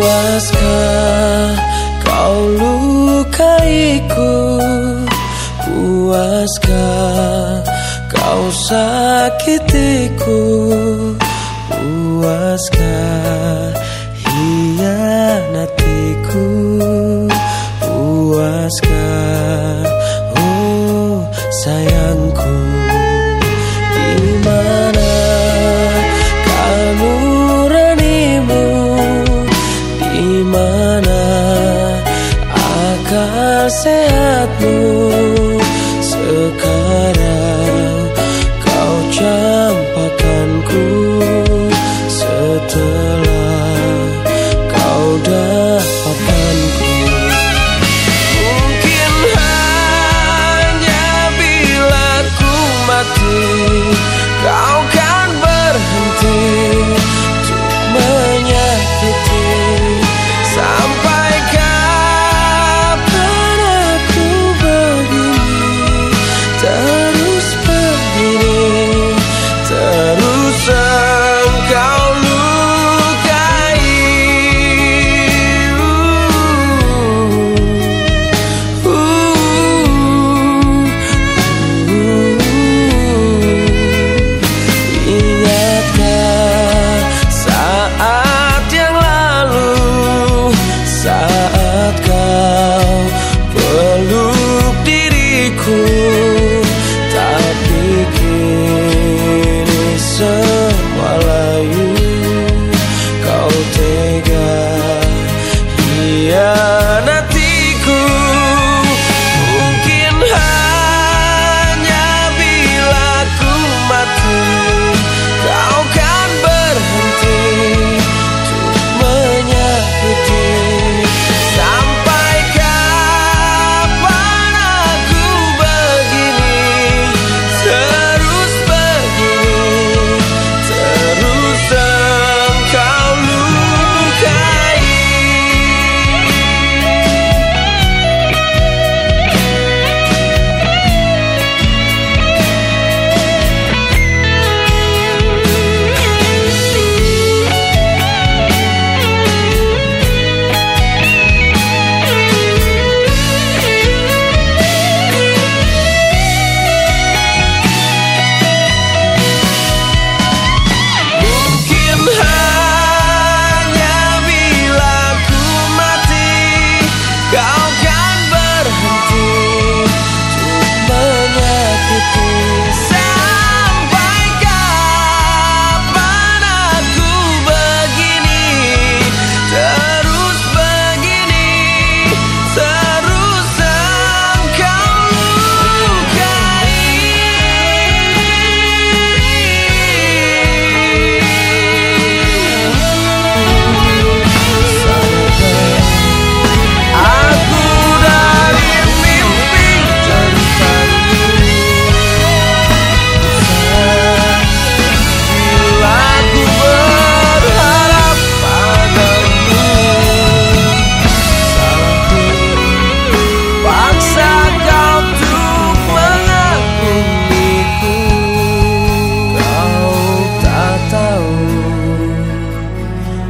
Puaskah kau lukaiku? Puaskah kau sakitiku? Puaskah hianatiku? Puaskah oh sayangku? sea saat